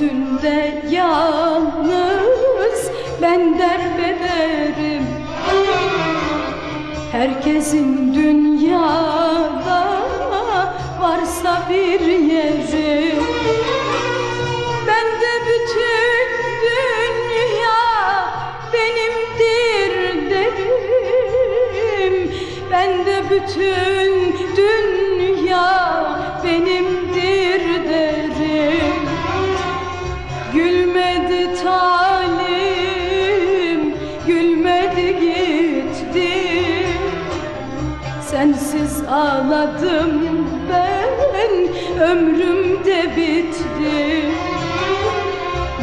Göğsünde yalnız ben derbederim Herkesin dünyada varsa bir yeri. Ben de bütün dünya benimdir derim. Ben de bütün Sensiz ağladım ben, ömrüm de bitti.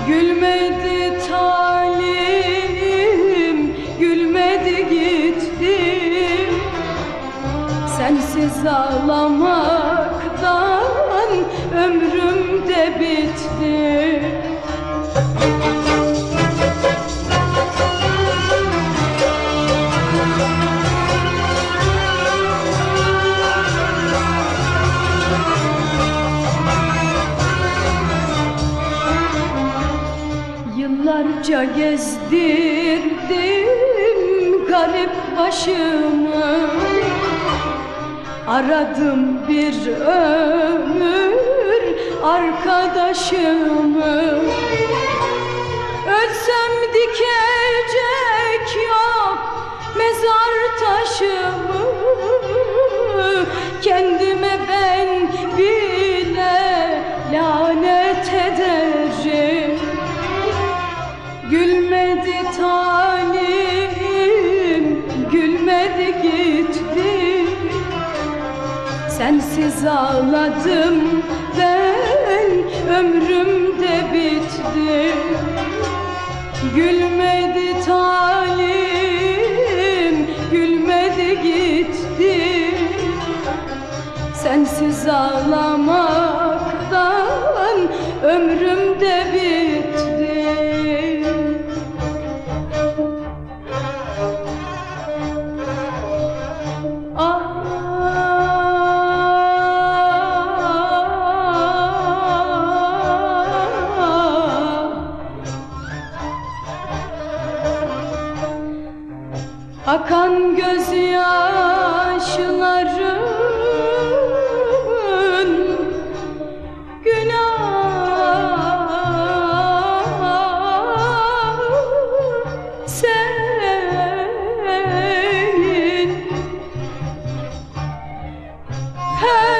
Gülmedi talim, gülmedi gitti Sensiz ağlamaktan ömrüm de bitti Yıllarca gezdirdim garip başımı. Aradım bir ömür arkadaşımı. Ölsem dikecek yok mezar taşımı. Kendime Gülmedi talim, gülmedi gitti. Sensiz ağladım ben, ömrüm de bitti Gülmedi talim, gülmedi gitti. Sensiz ağlamaktan ömrüm de bitti Akan gözyaşların günah senin. Her